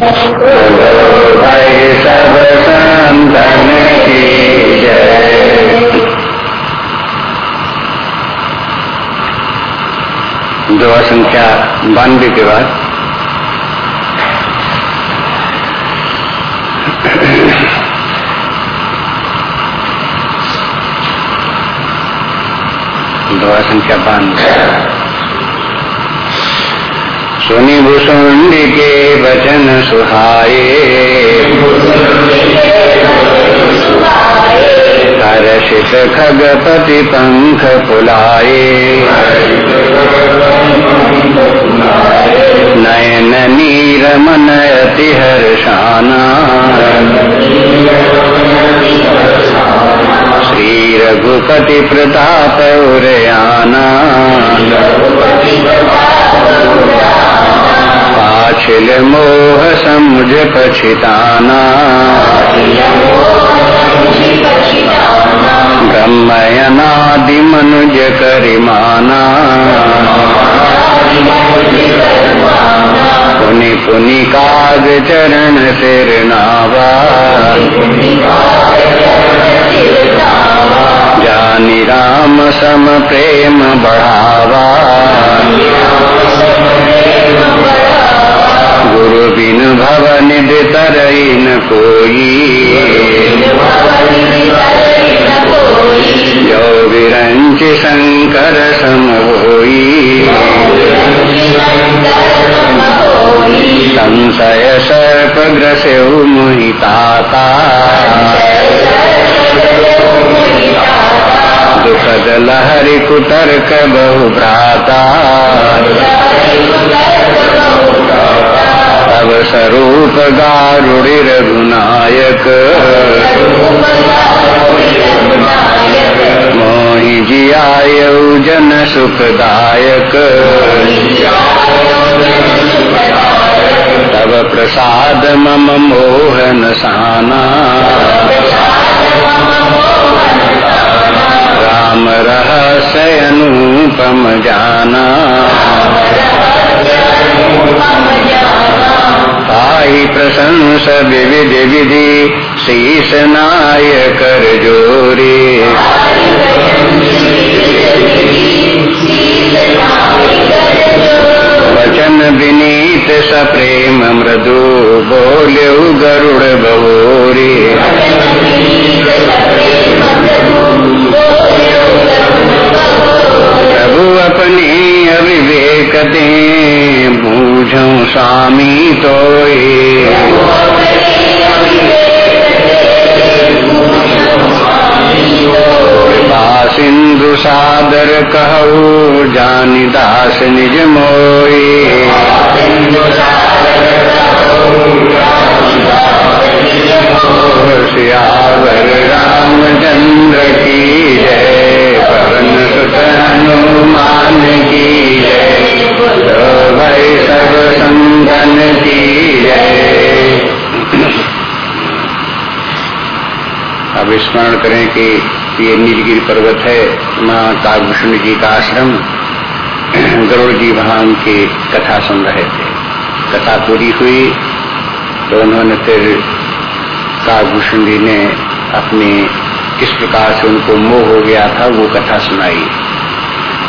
दुआ संख्या बानवे के बाद। दुआ संख्या बानवे। सुनि भूषुंड के वचन सुहाए हर्षित खगपति पंख फुलाए नयन नीर मन अति हर्षाना। श्री रघुपति प्रताप उरयाना। पाछिल मोह समुझ पछिताना ब्रह्मयनादि मनुज करिमाना पुनि पुनि काग चरण सिर नावा जानी राम सम प्रेम बढ़ावा। गुरु बिन भवन तरई न कोई। जो विरंच शंकर सम होई संशय सर्प ग्रस्यु मोहिताता। दुखद लहरि कुतर्क बहु भ्राता स्वरूप गारुड़ी रघुनायक मोहि जियायु जन सुखदायक। तब प्रसाद मम मोहन साना। राम रहस्य अनुपम जाना। ताही प्रशंस विविध विधि शीस नाय कर जोरी। वचन विनीत सप्रेम मृदु, बोल्यु गरुड़ बहोरी। प्रभु अपनी निज सियावर रामचंद्र की जय पवन सुत हनुमान की जय। सब संगन की जय। अब स्मरण करें कि ये नीलगिरी पर्वत है, माँ कागभूषण जी का आश्रम। गरुड़ जी भगवान की कथा सुन रहे थे। कथा पूरी हुई तो उन्होंने फिर कागभूषण जी ने अपने किस प्रकार से उनको मोह हो गया था, वो कथा सुनाई।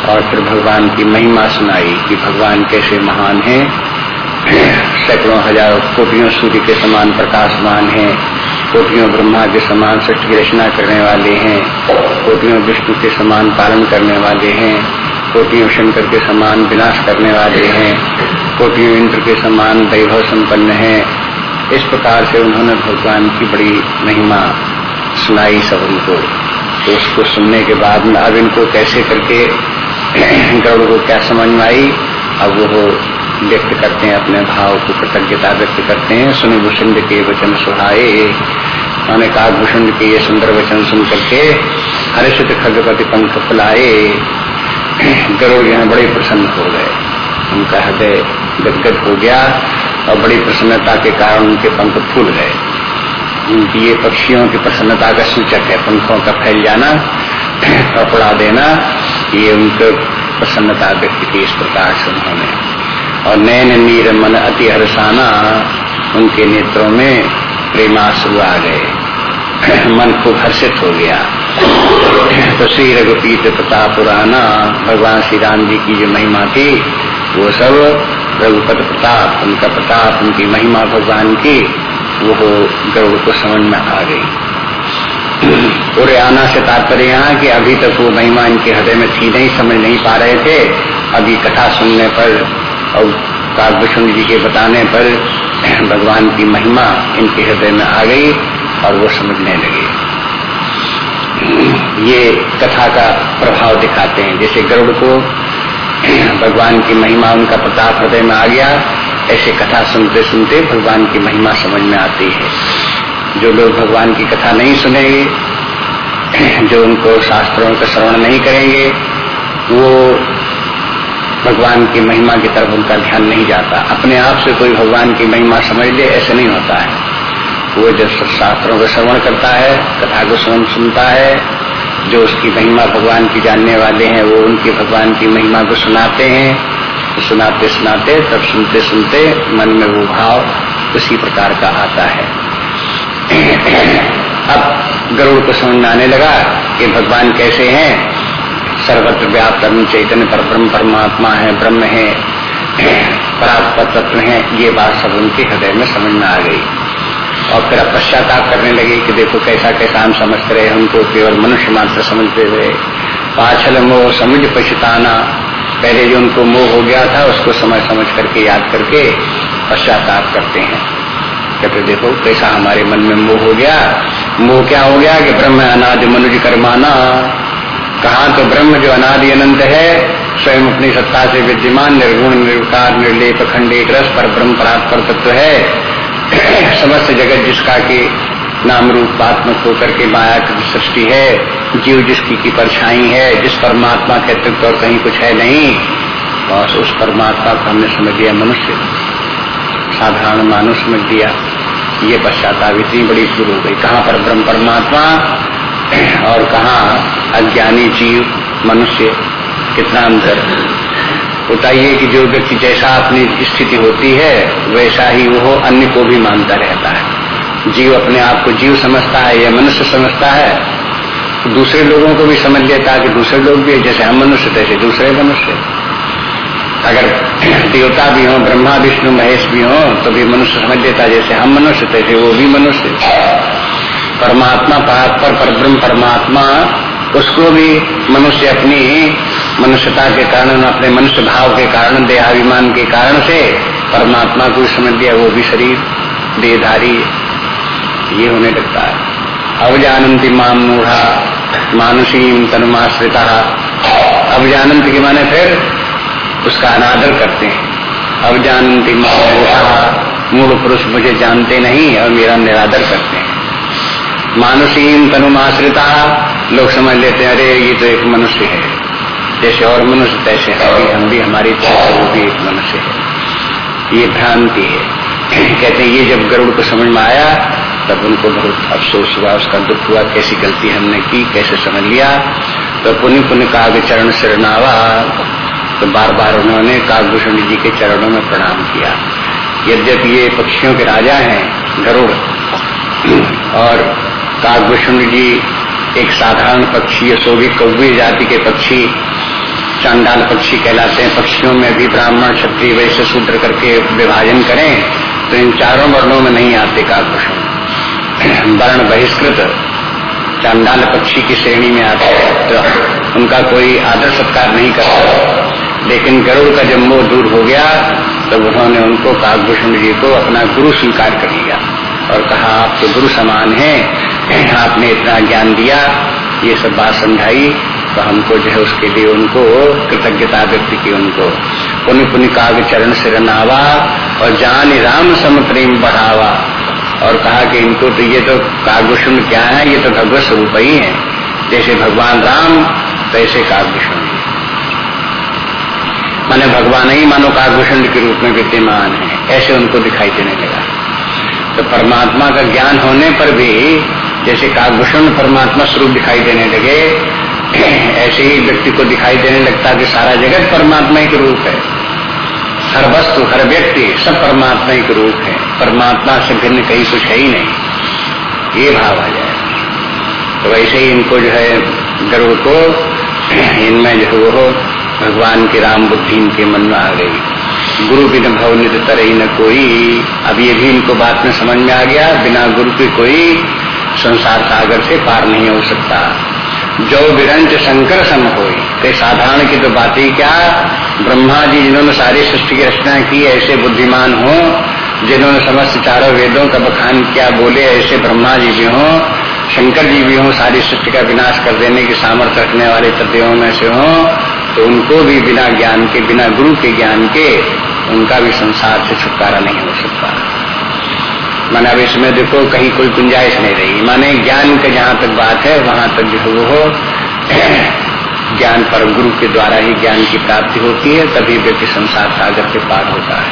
और फिर भगवान की महिमा सुनाई कि भगवान कैसे महान है। सैकड़ों हज़ारों कोटियों सूर्य के समान प्रकाशमान है। कोटियों ब्रह्मा के समान सृष्टि रचना करने वाले हैं। कोटियों विष्णु के समान पालन करने वाले हैं। कोटियों शंकर के समान विनाश करने वाले हैं। कोटियों इंद्र के समान वैभव संपन्न है। इस प्रकार से उन्होंने भगवान की बड़ी महिमा सुनाई सब उनको। तो उसको सुनने के बाद में अब इनको कैसे करके गरुड़ को क्या समझ में आई? अब वो व्यक्त करते हैं, अपने भाव को कृतज्ञता व्यक्त करते हैं। सुन भूषुंड के वचन सुहाए उन्होंने कहा भूषुंड के ये सुंदर वचन सुन करके हर्षित खगपति पंख फुलाए। गरुड़ यहाँ बड़े प्रसन्न हो गए। उनका हृदय गदगद हो गया और बड़ी प्रसन्नता के कारण उनके पंख फूल गए। उनकी ये पक्षियों की प्रसन्नता का सूचक है, पंखों का फैल जाना उड़ा देना, ये उनके प्रसन्नता व्यक्त की इस प्रकार से उन्होंने। और नैन नीर मन अति हर्षाना, उनके नेत्रों में प्रेमाश्रु आ गए। मन खूब हर्षित हो गया। तो श्री रघुपीत प्रताप पुराना भगवान श्री राम जी की जो महिमा थी, वो सब रघुपत प्रताप, उनका प्रताप, उनकी महिमा भगवान की, वो गरुड़ को समझ में आ गई। पूरे आना से तात्पर्य यहाँ कि अभी तक वो महिमा इनके हृदय में थी नहीं, समझ नहीं पा रहे थे। अभी कथा सुनने पर और काकभूषण जी के बताने पर भगवान की महिमा इनके हृदय में आ गई और वो समझने लगे। ये कथा का प्रभाव दिखाते हैं। जैसे गरुड़ को भगवान की महिमा उनका प्रताप हृदय में आ गया, ऐसे कथा सुनते सुनते भगवान की महिमा समझ में आती है। जो लोग भगवान की कथा नहीं सुनेंगे, जो उनको शास्त्रों का श्रवण नहीं करेंगे, वो भगवान की महिमा की तरफ़ उनका ध्यान नहीं जाता। अपने आप से कोई भगवान की महिमा समझ ले, ऐसे नहीं होता है। वो जब शास्त्रों का श्रवण करता है, कथा को श्रवण सुनता है, जो उसकी महिमा भगवान की जानने वाले हैं, वो उनकी भगवान की महिमा को सुनाते हैं तो सुनाते सुनाते, तब सुनते सुनते मन में वो भाव उसी प्रकार का आता है। अब गरुड़ को समझ आने लगा कि भगवान कैसे हैं? सर्वत्र व्याप्त चैतन्य पर ब्रह्म, परमात्मा है, ब्रह्म है परात्पर तत्व है, ये बात सब उनके हृदय में समझ में आ गई। और फिर अब पश्चाताप करने लगे कि देखो कैसा कैसा हम समझते रहे, हमको केवल मनुष्य मात्र समझते हुए। पाछल मोह समझ पछताना पहले जो उनको मोह हो गया था, उसको समझ समझ करके, याद करके पश्चाताप करते हैं। कहते देखो कैसा हमारे मन में मोह हो गया। मोह क्या हो गया कि ब्रह्म अनाज मनुज कर्माना। कहा तो ब्रह्म जो अनादि अनंत है, स्वयं अपनी सत्ता से विद्यमान, निर्गुण, निर्विकार, निर्लेप, खंडित, रस पर ब्रह्म परात्पर तत्व है। समस्त जगत जिसका के नाम रूप आत्मक होकर के माया की सृष्टि है, जीव जिसकी की परछाई है, जिस परमात्मा के अतिरिक्त और कहीं कुछ है नहीं, बस उस परमात्मा को हमने समझ लिया मनुष्य। साधारण मानव समझ दिया ये पश्चाताप इतनी बड़ी शुरू हो गई। कहाँ पर ब्रह्म परमात्मा और कहा अज्ञानी जीव मनुष्य? कितना अंतर? बताइए कि जो व्यक्ति जैसा अपनी स्थिति होती है, वैसा ही वो अन्य को भी मानता रहता है। जीव अपने आप को जीव समझता है या मनुष्य समझता है दूसरे लोगों को भी समझ लेता है कि दूसरे लोग भी जैसे हम मनुष्य तैसे दूसरे मनुष्य अगर देवता भी हो, ब्रह्मा, विष्णु, महेश भी हो तो भी मनुष्य समझ लेता जैसे हम मनुष्य तैसे वो भी मनुष्य परमात्मा पर, परब्रह्म परमात्मा, उसको भी मनुष्य अपनी मनुष्यता के कारण, अपने मनुष्य भाव के कारण, देहाभिमान के कारण से परमात्मा को समझ लिया वो भी शरीर, देहधारी, ये होने लगता है। अब जानती माम मूढ़ा मानुषीम तनुमाश्रिता। अब जानंत के माने फिर उसका अनादर करते हैं। अब जानती माम मूढ़ा, मूढ़ पुरुष मुझे जानते नहीं और मेरा निरादर करते हैं। मानुषीम तनुमाश्रिता, लोग समझ लेते हैं, अरे ये तो एक मनुष्य है। जैसे और मनुष्य तैसे हम हम भी, हमारी वो भी एक मनुष्य है। ये भ्रांति है। कहते हैं, ये जब गरुड़ को समझ में आया, तब उनको बहुत अफसोस हुआ, उसका दुख हुआ, कैसी गलती हमने की, कैसे समझ लिया। तो पुण्य पुण्य काव्य चरण सिरनावा तो बार बार उन्होंने कागभूषण जी के चरणों में प्रणाम किया। यद्यपि ये पक्षियों के राजा हैं, गरुड़, और कागभूषण जी एक साधारण पक्षी है सो भी कौवी जाति के पक्षी चांडाल पक्षी कहलाते हैं। पक्षियों में भी ब्राह्मण, क्षत्रिय, वैश्य, शूद्र करके विभाजन करें तो इन चारों वर्णों में नहीं आते काकभूषण वर्ण बहिष्कृत चांडाल पक्षी की श्रेणी में आते हैं तो उनका कोई आदर सत्कार नहीं करता। लेकिन गरुड़ का जब मोह दूर हो गया तब तो उन्होंने उनको काकभूषण जी को अपना गुरु स्वीकार कर लिया और कहा, आप तो गुरु समान हैं, आपने इतना ज्ञान दिया, ये सब बात समझाई तो हमको जो है उसके लिए उनको कृतज्ञता व्यक्त की उनको। पुण्य पुण्य काव्य चरण से रनावा और जान राम सम प्रेम बढ़ावा। और कहा कि इनको तो ये तो काव्यशुण क्या है? ये तो भगवत स्वरूप ही है। जैसे भगवान राम, तैसे काव्यशुण माने भगवान ही मानो काव्यभूषण के रूप में विद्यमान है। ऐसे उनको दिखाई देने लगा। तो परमात्मा का ज्ञान होने पर भी जैसे काकभूषण परमात्मा स्वरूप दिखाई देने लगे ऐसे ही व्यक्ति को दिखाई देने लगता है कि सारा जगत परमात्मा के रूप है। हर वस्तु हर व्यक्ति सब परमात्मा के रूप है। परमात्मा से भिन्न कहीं कुछ है ही नहीं। ये भाव आ जाए। तो वैसे ही इनको जो है, गर्व को, इनमें जो वो भगवान की राम बुद्धि इनके मन में आ गई। गुरु बिन भव, नित तरही न कोई। अब ये भी इनको बात में समझ में आ गया, बिना गुरु के कोई संसार सागर से पार नहीं हो सकता। जो विरंच शंकर सम हो साधारण की तो बात ही क्या? ब्रह्मा जी जिन्होंने सारी सृष्टि की रचना की, ऐसे बुद्धिमान हो, जिन्होंने समस्त चारों वेदों का बखान किया, बोले, ऐसे ब्रह्मा जी भी हों, शंकर जी भी हों, सारी सृष्टि का विनाश कर देने की सामर्थ्य रखने वाले तत्वों में से हों तो उनको भी बिना ज्ञान के, बिना गुरु के ज्ञान के, उनका भी संसार से छुटकारा नहीं हो सकता। माने अब इसमें देखो कहीं कोई गुंजाइश नहीं रही। माने ज्ञान के जहाँ तक बात है, वहाँ तक जो वो हो ज्ञान परम गुरु के द्वारा ही ज्ञान की प्राप्ति होती है, तभी व्यक्ति संसार सागर के पार होता है।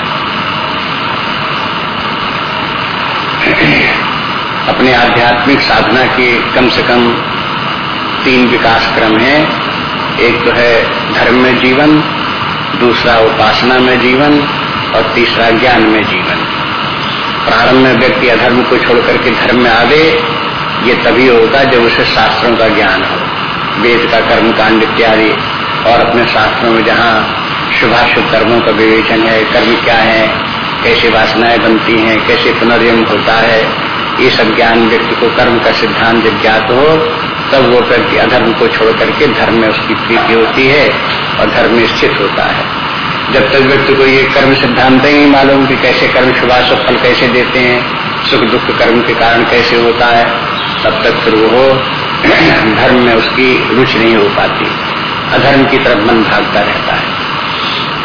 अपने आध्यात्मिक साधना के कम से कम तीन विकास क्रम हैं। एक तो है धर्म में जीवन, दूसरा उपासना में जीवन, और तीसरा ज्ञान में जीवन। प्रारंभ में व्यक्ति अधर्म को छोड़ करके धर्म में आवे ये तभी होगा जब उसे शास्त्रों का ज्ञान हो। वेद का कर्म कांड इत्यादि, और अपने शास्त्रों में जहाँ शुभाशुभ कर्मों का विवेचन है, कर्म क्या है, कैसे वासनाएँ बनती हैं, कैसे पुनर्जन्म होता है, ये सब ज्ञान व्यक्ति को कर्म का सिद्धांत जब ज्ञात हो, तब वो व्यक्ति अधर्म को छोड़ करके धर्म में उसकी प्रीति होती है और धर्म में स्थित होता है। जब तक व्यक्ति को ये कर्म सिद्धांत ही मालूम कि कैसे कर्म शुभाशुभ फल कैसे देते हैं, सुख दुख कर्म के कारण कैसे होता है, तब तक फिर वो धर्म में उसकी रुचि नहीं हो पाती। अधर्म की तरफ़ मन भागता रहता है।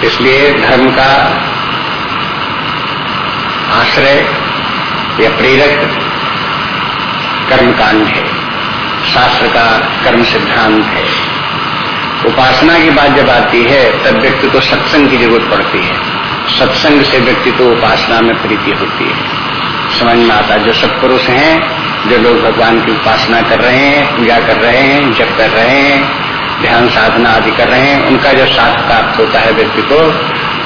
इसलिए धर्म का आश्रय या प्रेरक कर्मकांड है। शास्त्र का कर्म सिद्धांत है। उपासना की बात जब आती है, तब व्यक्ति को सत्संग की ज़रूरत पड़ती है। सत्संग से व्यक्ति को उपासना में प्रीति होती है। समझ में आता जो सत्पुरुष हैं, जो लोग भगवान की उपासना कर रहे हैं, पूजा कर रहे हैं, जप कर रहे हैं, ध्यान साधना आदि कर रहे हैं, उनका जब साथ प्राप्त होता है व्यक्ति को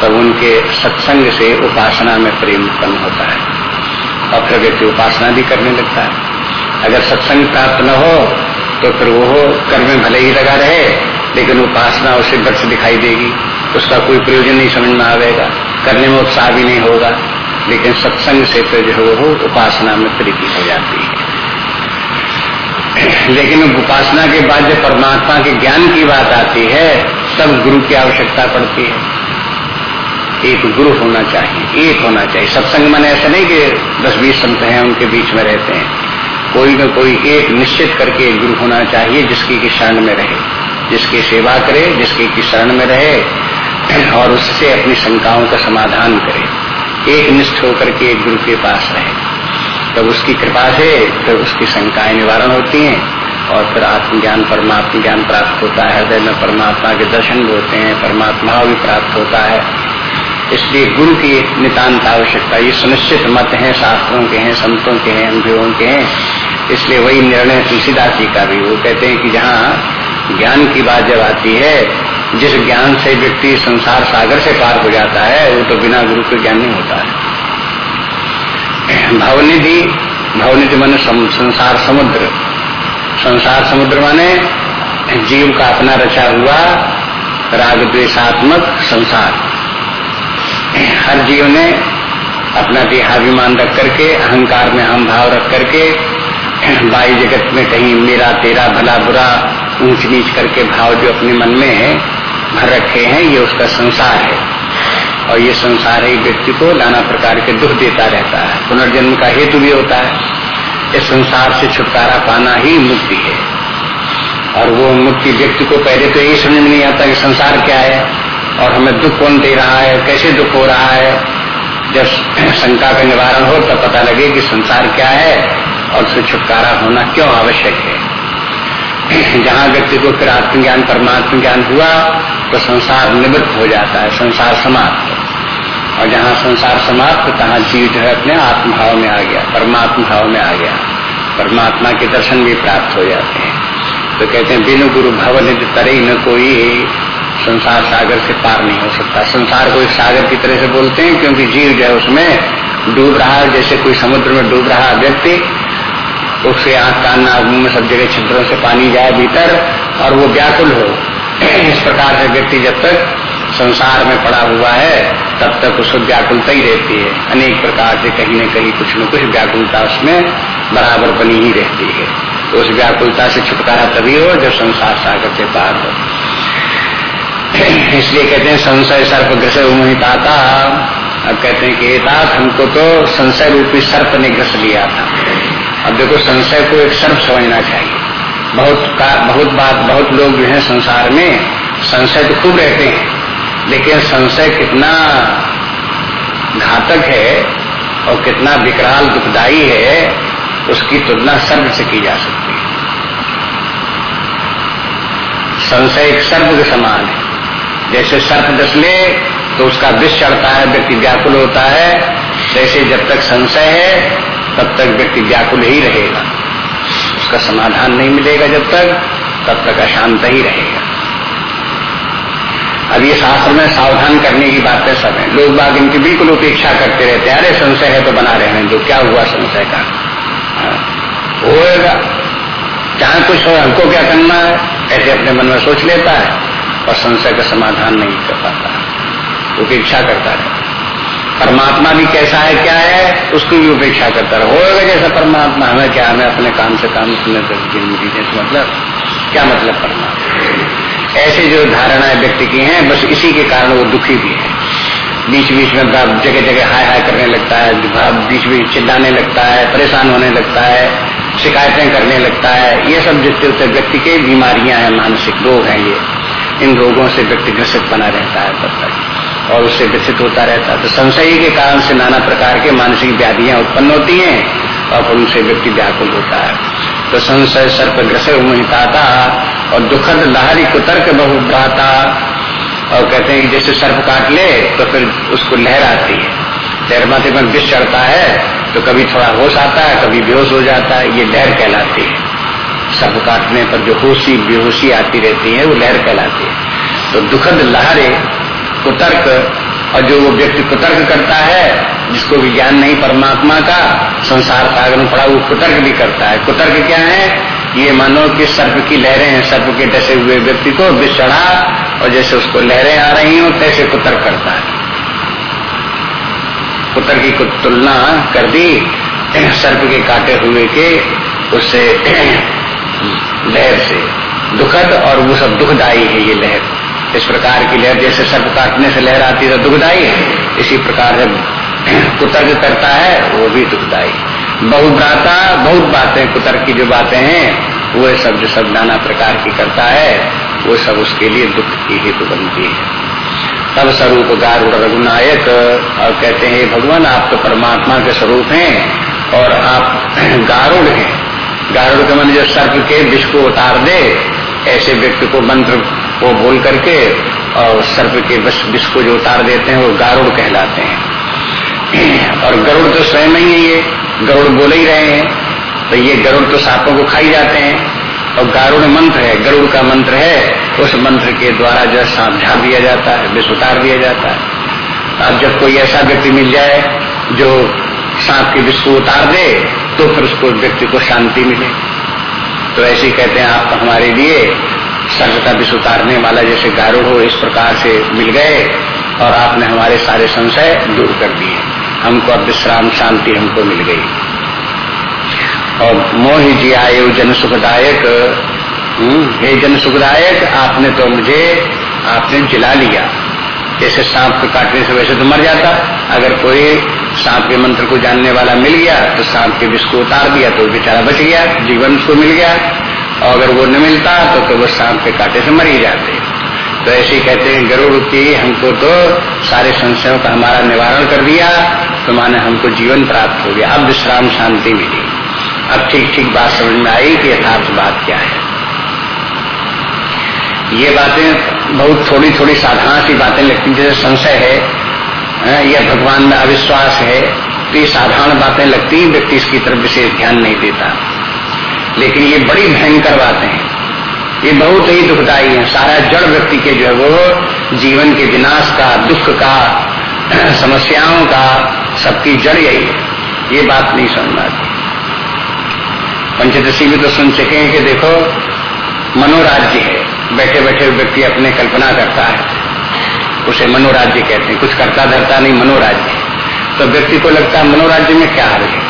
तब उनके सत्संग से उपासना में प्रेम उत्पन्न होता है। और फिर व्यक्ति उपासना भी करने लगता है। अगर सत्संग प्राप्त न हो तो फिर वो कर्म भले ही लगा रहे लेकिन उपासना उसे व्यर्थ दिखाई देगी। उसका कोई प्रयोजन नहीं समझ में आवेगा। करने में उत्साह भी नहीं होगा। लेकिन सत्संग से फिर जो है, उपासना में प्रीति हो जाती है। लेकिन उपासना के बाद जब परमात्मा के ज्ञान की बात आती है, तब गुरु की आवश्यकता पड़ती है। एक गुरु होना चाहिए, एक होना चाहिए। सत्संग मन ऐसा नहीं कि दस बीस संत हैं, उनके बीच में रहते हैं। कोई न कोई एक निश्चित करके एक गुरु होना चाहिए जिसकी की शरण में रहे। जिसकी सेवा करे, जिसके की शरण में रहे और उससे अपनी शंकाओं का समाधान करे। एक निष्ठ होकर के एक गुरु के पास रहे। तब उसकी कृपा से, फिर उसकी शंकाएँ निवारण होती हैं और फिर आत्मज्ञान परमात्मा ज्ञान प्राप्त होता है, हृदय में परमात्मा के दर्शन होते हैं, परमात्मा भी प्राप्त होता है। इसलिए गुरु की नितान्त आवश्यकता, ये सुनिश्चित मत है, शास्त्रों के हैं, संतों के हैं, अनुभवों के हैं। इसलिए वही निर्णय तुलसीदास जी का भी, वो कहते हैं कि जहाँ ज्ञान की बात जब आती है, जिस ज्ञान से व्यक्ति संसार सागर से पार हो जाता है, वो तो बिना गुरु के ज्ञान नहीं होता है। भवनिधि भवनिधि मन संसार समुद्र। संसार समुद्र माने जीव का अपना रचा हुआ, राग द्वेशात्मक संसार। हर जीव ने अपना देहाभिमान रख करके, अहंकार में हम भाव रख करके बाई जगत में कहीं मेरा, तेरा, भला, बुरा ऊंच नीच करके भाव जो अपने मन में भर रखे हैं, ये उसका संसार है। और ये संसार ही व्यक्ति को नाना प्रकार के दुख देता रहता है। पुनर्जन्म का हेतु भी होता है। इस संसार से छुटकारा पाना ही मुक्ति है। और वो मुक्ति व्यक्ति को पहले तो यही समझ नहीं आता कि संसार क्या है, और हमें दुख कौन दे रहा है, कैसे दुख हो रहा है। जब शंका का निवारण हो, तब पता लगे कि संसार क्या है, और उससे छुटकारा होना क्यों आवश्यक है। जहाँ व्यक्ति को फिर आत्मज्ञान परमात्म ज्ञान हुआ तो संसार निवृत्त हो जाता है, संसार समाप्त। और जहाँ संसार समाप्त, तहाँ जीव जो है अपने आत्मभाव में आ गया परमात्म भाव में आ गया। परमात्मा के दर्शन भी प्राप्त हो जाते हैं। तो कहते हैं, बिनु गुरु भवन तरई न कोई, संसार सागर से पार नहीं हो सकता। संसार को एक सागर की तरह से बोलते हैं, क्योंकि जीव जो है उसमें डूब रहा है, जैसे कोई समुद्र में डूब रहा व्यक्ति उसके आँख कान नाक में सब जगह छिद्रों से पानी जाए भीतर, और वो व्याकुल हो। इस प्रकार से व्यक्ति जब तक संसार में पड़ा हुआ है, तब तक उसको व्याकुलता ही रहती है। अनेक प्रकार से कहीं न कहीं कुछ न कुछ व्याकुलता उसमें बराबर बनी ही रहती है। तो उस व्याकुलता से छुटकारा तभी हो जब संसार सागर से पार हो। इसलिए कहते हैं, संशय सर्प ग्रस उमिताता अब कहते हैं कि तात हमको तो संशय रूपी सर्प ने ग्रस लिया था। अब देखो संशय को एक सर्प समझना चाहिए। बहुत का, बहुत बात, बहुत लोग जो है संसार में संशय तो खूब रहते हैं। लेकिन संशय कितना घातक है और कितना विकराल दुखदाई है, उसकी तुलना सर्प से की जा सकती है। संशय एक सर्प के समान है। जैसे सर्प डसले तो उसका विष चढ़ता है, व्यक्ति व्याकुल होता है। जैसे जब तक संशय है तब तक व्यक्ति व्याकुल ही रहेगा। उसका समाधान नहीं मिलेगा जब तक तब तक अशांत ही रहेगा। अब ये शास्त्र में सावधान करने की बातें सब। है लोग बाग इनकी बिल्कुल उपेक्षा करते रहते हैं। अरे संशय है तो बना रहे हैं। जो क्या हुआ संशय का? हाँ, होएगा। चाहे कुछ हो हमको क्या करना है? ऐसे अपने मन में सोच लेता है और संशय का समाधान नहीं कर पाता। उपेक्षा करता है। परमात्मा भी कैसा है, क्या है, उसकी भी उपेक्षा करता रहे। होगा जैसा परमात्मा हमें क्या हमें अपने काम से काम अपने ज़िंदगी जैसे मतलब क्या मतलब परमात्मा? ऐसे जो धारणाएँ व्यक्ति की हैं, बस इसी के कारण वो दुखी भी है। बीच बीच में जगह जगह हाय हाय करने लगता है बीच बीच चिल्लाने लगता है, परेशान होने लगता है, शिकायतें करने लगता है। ये सब जितने व्यक्ति के बीमारियाँ हैं, मानसिक रोग हैं ये, इन रोगों से व्यक्ति ग्रसित बना रहता है तब तक। और उससे ग्रसित होता रहता है। तो संशय के कारण से नाना प्रकार के मानसिक व्याधियाँ उत्पन्न होती हैं और फिर उनसे व्यक्ति व्याकुल होता है। तो संशय सर्प ग्रसे मुहिताता और दुखद लहरी कुतर्क बहुभ्राता और कहते हैं कि जैसे सर्प काट ले तो फिर उसको लहर आती है। लहर माथे पर विष चढ़ता है तो कभी थोड़ा होश आता है, कभी बेहोश हो जाता है, ये लहर कहलाती है। सर्प काटने पर जो होशी, बेहोशी आती रहती है, वो लहर कहलाती है। तो दुखद लहरे कुतर्क और जो वो व्यक्ति कुतर्क करता है, जिसको विज्ञान नहीं, परमात्मा का संसार में पड़ा, वो कुतर्क भी करता है। कुतर्क क्या है? ये मानो कि सर्प की लहरें हैं, सर्प के डसे हुए व्यक्ति को विष चढ़ा और जैसे उसको लहरें आ रही हो, तैसे कुतर्क करता है। कुतर्क की तुलना कर दी, सर्प के काटे हुए के उससे लहर से। दुखद और वो सब दुखदायी है ये लहर। इस प्रकार की लहर जैसे सर्प काटने से लहर आती है तो दुखदायी है। इसी प्रकार जब कुतर्क करता है, वो भी दुखदायी बहुब्राता बहुत बातें, कुतर्क की जो बातें हैं, वो सब जो सब नाना प्रकार की करता है, वो सब उसके लिए दुख की हेतु बनती है। तब स्वरूप गारुड़ रघुनायक, और कहते हैं भगवान, आप तो परमात्मा के स्वरूप हैं, और आप गारुड़ हैं। गारुड़ के मन जो सर्प के विष को उतार दे, ऐसे व्यक्ति को मंत्र को बोल करके और सर्प के बस विष को जो उतार देते हैं, वो गारुड़ कहलाते हैं। और गरुड़ तो स्वयं ही है ये, गरुड़ बोले ही रहे हैं। तो ये गरुड़ तो सांपों को खाई जाते हैं। और गारुड़ मंत्र है, गरुड़ का मंत्र है, उस मंत्र के द्वारा जो है सांप झाड़ दिया जाता है, विष उतार दिया जाता है। अब जब कोई ऐसा व्यक्ति मिल जाए, जो सांप के विष को उतार दे तो फिर उसको व्यक्ति को शांति मिले। तो ऐसे कहते हैं, आप हमारे लिए सर्व का विष उतारने वाला जैसे गारुड़ हो इस प्रकार से मिल गए और आपने हमारे सारे संशय दूर कर दिए। हमको अब विश्राम शांति हमको मिल गई। और मोह जी आयु जन सुखदायक। हम्म, हे जन सुखदायक आपने तो मुझे आपने जिला लिया। जैसे सांप को काटने से वैसे तो मर जाता। अगर कोई सांप के मंत्र को जानने वाला मिल गया तो सांप के विष को उतार दिया तो बेचारा बच गया जीवन उसको मिल गया। और अगर वो न मिलता तो, तो वो सांप के काटे से मर ही जाते। तो ऐसे कहते हैं गरुड़ की हमको तो सारे संशयों का हमारा निवारण कर दिया तो माने हमको जीवन प्राप्त हो गया। अब विश्राम शांति मिली। अब ठीक ठीक बात समझ में आई कि यथार्थ बात क्या है। ये बातें बहुत थोड़ी थोड़ी साधारण सी बातें लगती जैसे संशय है या भगवान में अविश्वास है तो ये साधारण बातें लगती व्यक्ति इसकी तरफ़ विशेष ध्यान नहीं देता। लेकिन ये बड़ी भयंकर बातें हैं। ये बहुत ही दुखदायी है। सारा जड़ व्यक्ति के जो है वो जीवन के विनाश का, दुख का, समस्याओं का, सबकी जड़ यही है। ये बात नहीं समझ आती पंचदशी भी तो सुन सके कि देखो, मनोराज्य है। बैठे बैठे व्यक्ति अपने कल्पना करता है। उसे मनोराज्य कहते हैं। कुछ करता धरता नहीं, मनोराज्य तो व्यक्ति को लगता है, मनोराज्य में क्या हाल है?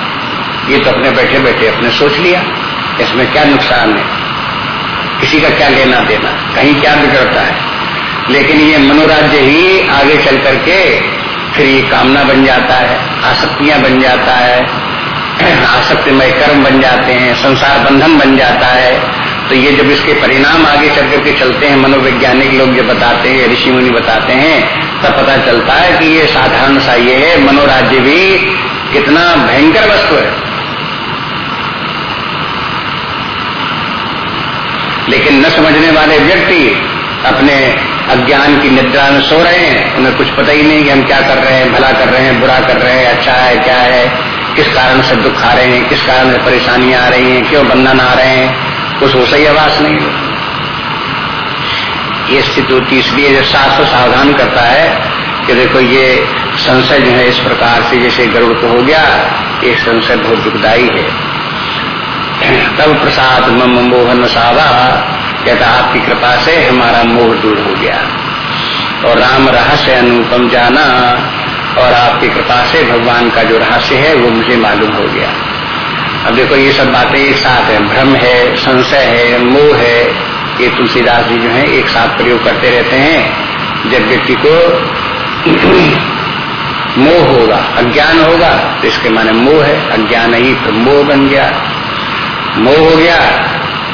ये तो अपने बैठे बैठे अपने सोच लिया। इसमें क्या नुकसान है? किसी का क्या लेना देना? कहीं क्या बिगड़ता है? लेकिन ये मनोराज्य ही आगे चल करके फिर ये कामना बन जाता है, आसक्तियाँ बन जाता है, आसक्तिमय कर्म बन जाते हैं, संसार बंधन बन जाता है। तो ये जब इसके परिणाम आगे चल करके चलते हैं, मनोवैज्ञानिक लोग जो बताते हैं, ऋषि मुनि बताते हैं, तब पता चलता है कि ये साधारण सा ये है, मनोराज्य भी कितना भयंकर वस्तु है। लेकिन न समझने वाले व्यक्ति अपने अज्ञान की निद्रा में सो रहे हैं, उन्हें कुछ पता ही नहीं कि हम क्या कर रहे हैं, भला कर रहे हैं, बुरा कर रहे हैं अच्छा है, क्या है, किस कारण से दुख आ रहे हैं, किस कारण से परेशानियाँ आ रही हैं, क्यों बंधन आ रहे हैं, कुछ हो सही आवास नहीं ये स्थिति होती इसलिए शास्त्र सावधान करता है कि देखो ये संशय जो है इस प्रकार से, जैसे गर्व को हो गया, ये संशय बहुत दुखदायी है। तब प्रसाद मम मोहन सावा। कहता, आपकी कृपा से हमारा मोह दूर हो गया। और राम रहस्य अनुपम जाना, और आपकी कृपा से भगवान का जो रहस्य है, वो मुझे मालूम हो गया। अब देखो, ये सब बातें एक साथ है। भ्रम है, संशय है, मोह है। ये तुलसीदास जी जो है, एक साथ प्रयोग करते रहते हैं। जब व्यक्ति को मोह होगा, अज्ञान होगा तो इसके माने मोह है, अज्ञान ही तो मोह बन गया। मोह हो गया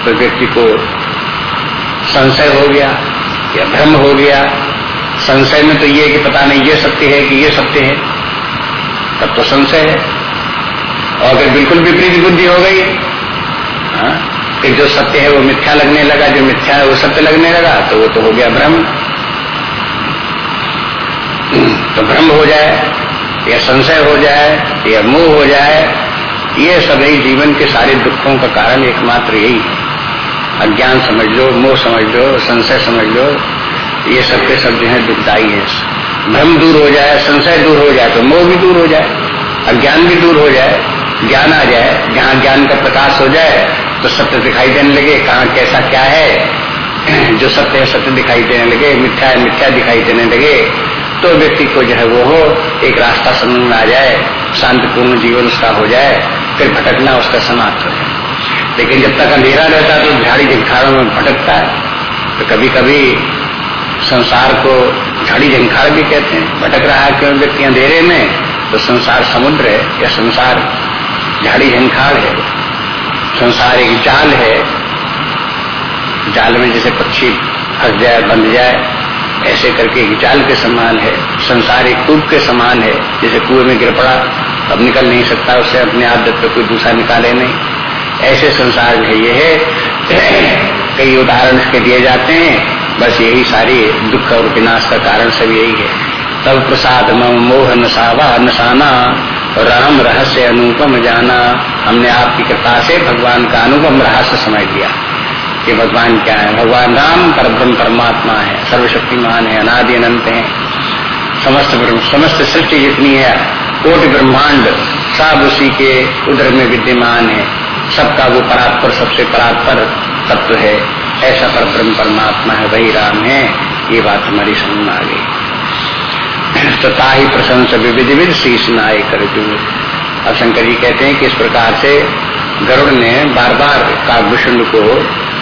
तो व्यक्ति को संशय हो गया या भ्रम हो गया। संशय में तो ये कि पता नहीं ये सत्य है कि ये सत्य है। तब तो संशय है। और अगर बिल्कुल विपरीत बुद्धि हो गई हाँ, कि जो सत्य है वो मिथ्या लगने लगा जो मिथ्या है वो सत्य लगने लगा तो वो तो हो गया भ्रम। तो भ्रम हो जाए या संशय हो जाए या मोह हो जाए ये सभी जीवन के सारे दुखों का कारण एकमात्र यही है। अज्ञान समझ लो, मोह समझ लो, संशय समझ लो, ये सब के सब जो है दुखदायी है। भ्रम दूर हो जाए, संशय दूर हो जाए तो मोह भी दूर हो जाए, अज्ञान भी दूर हो जाए, ज्ञान आ जाए, जहाँ ज्ञान का प्रकाश हो जाए तो सत्य दिखाई देने लगे, कहाँ कैसा क्या है, जो सत्य है सत्य दिखाई देने लगे, मिथ्या है मिथ्या दिखाई देने लगे तो व्यक्ति को जो है वो हो, एक रास्ता समझ में आ जाए, शांतिपूर्ण जीवन उसका हो जाए फिर भटकना उसका समाप्त हो लेकिन जब तक अंधेरा रहता है तो झाड़ी झंखाड़ों में भटकता है। तो कभी कभी संसार को झाड़ी झंखाड़ भी कहते हैं। भटक रहा है क्यों? व्यक्ति अंधेरे में तो संसार समुद्र है या संसार झाड़ी झंखाड़ है। संसार एक जाल है। जाल में जैसे पक्षी फंस जाए, बंध जाए, ऐसे करके एक जाल के समान है। संसार एक कूप के समान है, जैसे कुएँ में गिर पड़ा। अब निकल नहीं सकता, उससे अपने आदत पे कोई दूसरा निकाले नहीं। ऐसे संसार है ये है। कई उदाहरण इसके दिए जाते हैं। बस यही सारी दुख और विनाश का कारण सब यही है। तब प्रसाद मम मोह नसावा नसाना, राम रहस्य अनुपम जाना। हमने आपकी कृपा से भगवान का अनुपम रहस्य समझ लिया कि भगवान क्या है। भगवान राम परब्रह्म परमात्मा है। सर्वशक्तिमान है, अनादि अनंत है। समस्त समस्त सृष्टि जितनी है कोटि ब्रह्मांड सब उसी के उदर में विद्यमान है। सबका वो परात्पर, सबसे परात्पर तत्व है। ऐसा पर ब्रह्म परमात्मा है, वही राम है। ये बात हमारी समझ में आ गई। तथा ही प्रशंस विविध विध शीश नाय कर अब शंकर जी कहते हैं कि इस प्रकार से गरुड़ ने बार बार काकभूषण को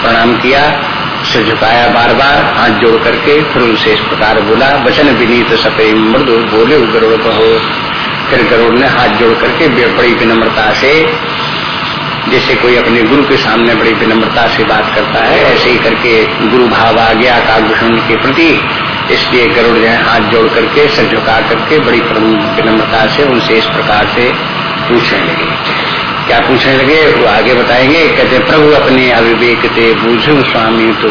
प्रणाम किया, सिर झुकाया बार बार हाथ जोड़ करके, फिर उनसे इस प्रकार बोला, वचन विनीत सपे मृदु बोले गरुड़ कहो। फिर गरुड़ ने हाथ जोड़ करके बड़ी विनम्रता से, जैसे कोई अपने गुरु के सामने बड़ी विनम्रता से बात करता है, ऐसे ही करके गुरु भाव आ गया काकभूषण के प्रति इसलिए गरुड़ जो हाथ जोड़ करके, सर झुका करके बड़ी विनम्रता से उनसे इस प्रकार से पूछने लगे। क्या पूछने लगे? वो आगे बताएँगे, कहते, प्रभु अपने अविवेक थे बूझू स्वामी तो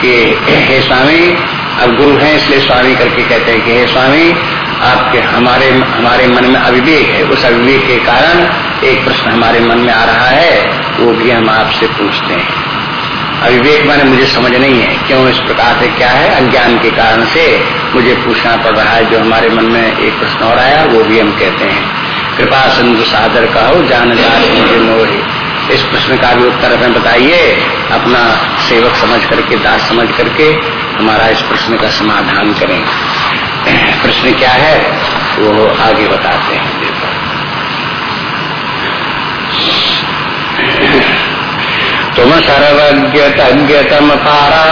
कि, हे स्वामी, अब गुरु हैं, इसलिए स्वामी करके कहते हैं कि, हे स्वामी आपके हमारे हमारे मन में अविवेक है। उस अविवेक के कारण एक प्रश्न हमारे मन में आ रहा है, वो भी हम आपसे पूछते हैं। अविवेक मैंने मुझे समझ नहीं है, क्यों इस प्रकार से, क्या है? अज्ञान के कारण से मुझे पूछना पड़ रहा है, जो हमारे मन में एक प्रश्न और आया, वो भी हम कहते हैं। कृपा सिंधु सादर कहो जानदार मुझे मोहे। इस प्रश्न का भी उत्तर हमें बताइए। अपना सेवक समझ करके, दास समझ करके हमारा इस प्रश्न का समाधान करें। प्रश्न क्या है, वो आगे बताते हैं। तुम तम पारा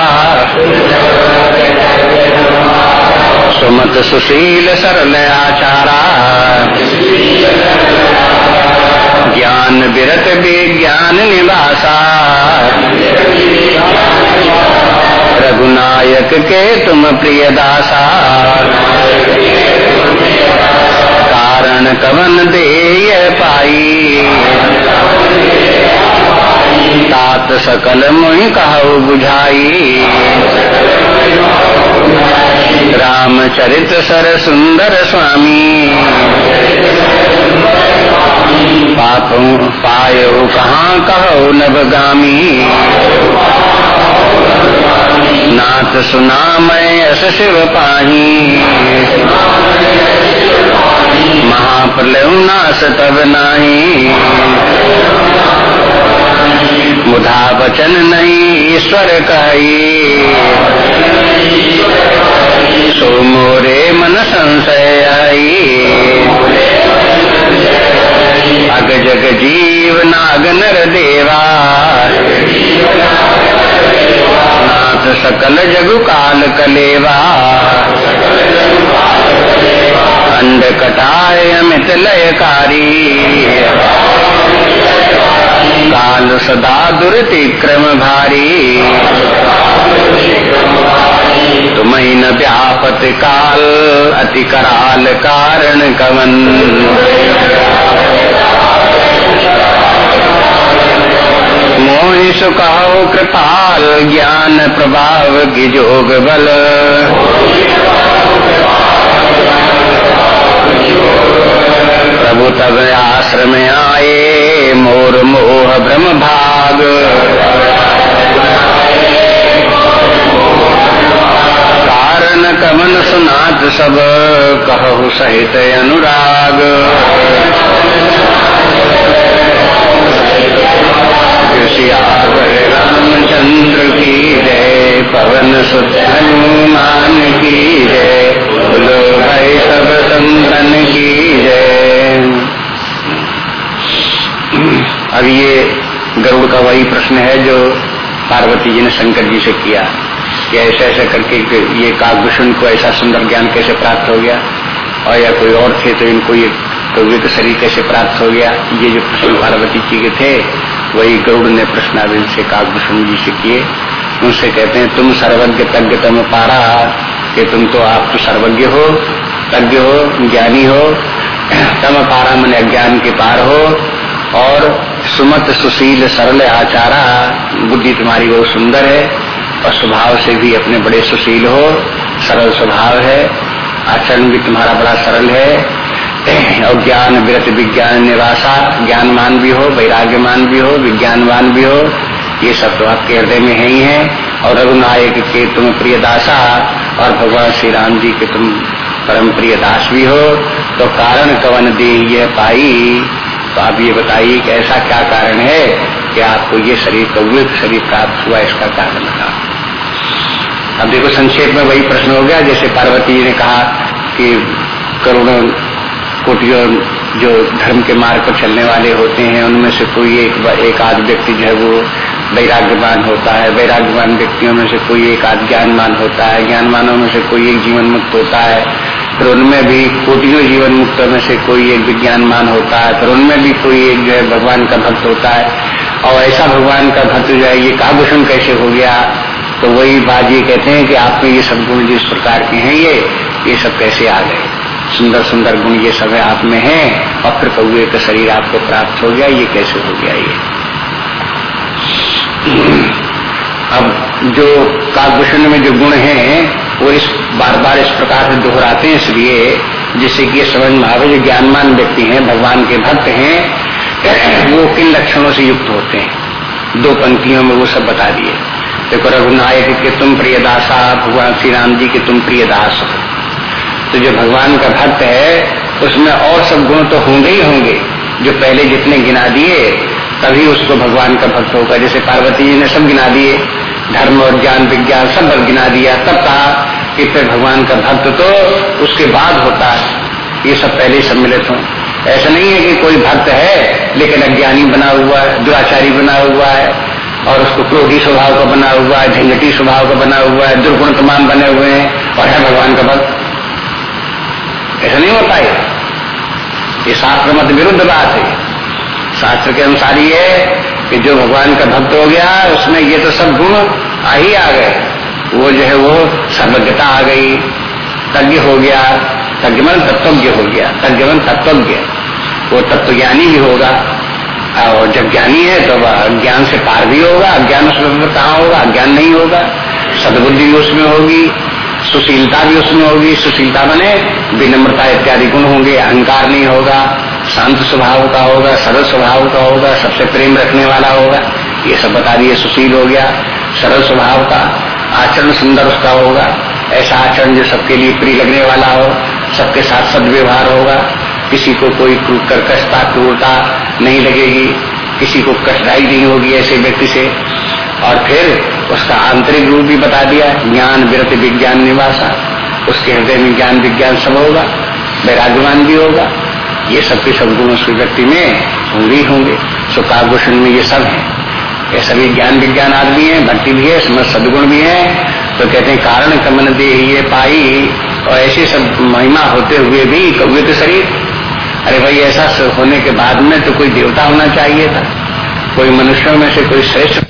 सुमत सुशील सरल आचारा। ज्ञान विरत विज्ञान निवासा। रघुनायक के तुम प्रिय दासा कारण कवन दे पाई तात सकल मुहि कहो बुझाई। रामचरित सर सुंदर स्वामी। पापों पायो कहाँ कहो नवगामी। नाथ सुना मैं अस शिव पाही। महाप्रलय नाश तब नाही। मुधा वचन नहीं ईश्वर कही। सो मोरे मन संशय आई। अग जग जीव नाग नर देवा। नाथ सकल जगु काल कलेवा। अंड कटाय अमित लयकारी। काल सदा दुर्तिक्रम भारी। तुम्हें काल अति कराल कारण कवन। मोहि कृपाल, ज्ञान प्रभाव की जोग बल। प्रभु तब आश्रम आए, मोर मोह ब्रह्म भाग कारण कमन सुनात सब कहु सहित अनुराग। रामचंद्र की जय, पवन सुत हनुमान की जय, बोलो भाई सब संतन की जय। अब ये गरुड़ का वही प्रश्न है जो पार्वती जी ने शंकर जी से किया। कि ऐसे ऐसे करके ये काकभूषण को ऐसा सुंदर ज्ञान कैसे प्राप्त हो गया? और या कोई और थे तो इनको ये कौवे का शरीर कैसे प्राप्त हो गया? ये जो प्रश्न पार्वती जी के थे, वही गरुड़ ने प्रश्नाविन से काकभूषण जी से किए। उनसे कहते हैं, तुम सर्वज्ञ तज्ञ तम पारा, कि तुम तो आप तो सर्वज्ञ हो, तज्ञ हो, ज्ञानी हो, तम पारा मन अज्ञान के पार हो, और सुमत सुशील सरल आचारा, बुद्धि तुम्हारी बहुत सुंदर है और स्वभाव से भी अपने बड़े सुशील हो, सरल स्वभाव है, आचरण भी तुम्हारा बड़ा सरल है, और ज्ञान, विरत विज्ञान निवासा ज्ञानमान भी हो वैराग्यमान भी हो, विज्ञानवान भी हो, ये सब तो आपके हृदय में है ही है। और रघुनायक के तुम प्रिय दासा और भगवान श्री राम जी के तुम परम प्रिय दास भी हो तो कारण कवन दे ये पाई? तो आप ये बताइए कि ऐसा क्या कारण है कि आपको ये शरीर कौए शरीर प्राप्त हुआ, इसका कारण था अब देखो संक्षेप में वही प्रश्न हो गया, जैसे पार्वती जी ने कहा कि करोड़ों कोटियों जो धर्म के मार्ग पर चलने वाले होते हैं, उनमें से कोई एक एक आध व्यक्ति जो है वो वैराग्यवान होता है। वैराग्यवान व्यक्तियों में से कोई एक आध ज्ञानमान होता है। ज्ञानमानों में से कोई एक जीवन मुक्त होता है। फिर उनमें भी कोटियों जीवन मुक्तों में से कोई एक विज्ञानमान होता है। फिर उनमें भी कोई एक जो है भगवान का भक्त होता है। और ऐसा भगवान का भक्त जो है, ये काभूषण कैसे हो गया? तो वही बात ये कहते हैं कि आप में ये सब गुण जिस प्रकार के हैं, ये ये सब कैसे आ गए? सुंदर सुंदर गुण ये सब आप में है और कौए का शरीर आपको प्राप्त हो गया, ये कैसे हो गया ये? अब जो काकभूषण में जो गुण हैं, वो इस बार बार इस प्रकार से दोहराते हैं, इसलिए जिससे कि समझ में आवे, जो ज्ञानमान व्यक्ति हैं, भगवान के भक्त हैं, वो किन लक्षणों से युक्त होते हैं? दो पंक्तियों में वो सब बता दिए। देखो रघुनायक के तुम प्रिय दासा भगवान श्री राम जी के तुम प्रिय दास हो। तो जो भगवान का भक्त है, उसमें और सब गुण तो होंगे ही होंगे। जो पहले जितने गिना दिए, तभी उसको भगवान का भक्त होगा। जैसे पार्वती जी ने सब गिना दिए, धर्म और ज्ञान, विज्ञान सब गिना दिया, तब कहा कि फिर भगवान का भक्त तो उसके बाद होता है। ये सब पहले सम्मिलित हो। ऐसा नहीं है कि कोई भक्त है, लेकिन अज्ञानी बना हुआ है, दुराचारी बना हुआ है और उसको क्रोधी स्वभाव का बना हुआ है झंझटी स्वभाव का बना हुआ है, दुर्गुण तमाम बने हुए हैं, और है भगवान का भक्त। ऐसा नहीं होता है। ये शास्त्र मत विरुद्ध बात है। शास्त्र के अनुसार ये है कि जो भगवान का भक्त हो गया, उसमें ये तो सब गुण आ ही आ गए। वो जो है वो सर्वज्ञता आ गई। तज्ञ हो गया तज्ञमन तत्वज्ञ हो गया तज्ञमन तत्वज्ञ। वो तत्वज्ञानी भी होगा। और जब ज्ञानी है तो वह ज्ञान से पार भी होगा। अज्ञान उसमें कहाँ होगा? अज्ञान नहीं होगा। सदबुद्धि भी उसमें होगी, सुशीलता भी उसमें होगी। सुशीलता बने, विनम्रता इत्यादि गुण होंगे। अहंकार नहीं होगा, शांत स्वभाव का होगा, सरल स्वभाव का होगा, सबसे प्रेम रखने वाला होगा। ये सब बता दिए, सुशील हो गया। सरल स्वभाव का, आचरण सुंदर उसका होगा। ऐसा आचरण जो सबके लिए प्रिय लगने वाला हो, सबके साथ सदव्यवहार होगा। किसी को कोई कर्कशता, क्रूरता नहीं लगेगी, किसी को कठिनाई नहीं होगी ऐसे व्यक्ति से। और फिर उसका आंतरिक रूप भी बता दिया, ज्ञान विरत विज्ञान निवासा। उसके हृदय में ज्ञान विज्ञान सब होगा, वैराग्यवान भी होगा। ये सब के सब गुण उस व्यक्ति में होंगे होंगे। सो काव्यभूषण में ये सब है। ये सभी ज्ञान विज्ञान आदमी है, भक्ति भी है समझ सदगुण भी है। तो कहते हैं, कारण कमन दे ये पाई और ऐसे सब महिमा होते हुए भी कौए के शरीर। अरे भाई, ऐसा होने के बाद में तो कोई देवता होना चाहिए था। कोई मनुष्यों में से कोई श्रेष्ठ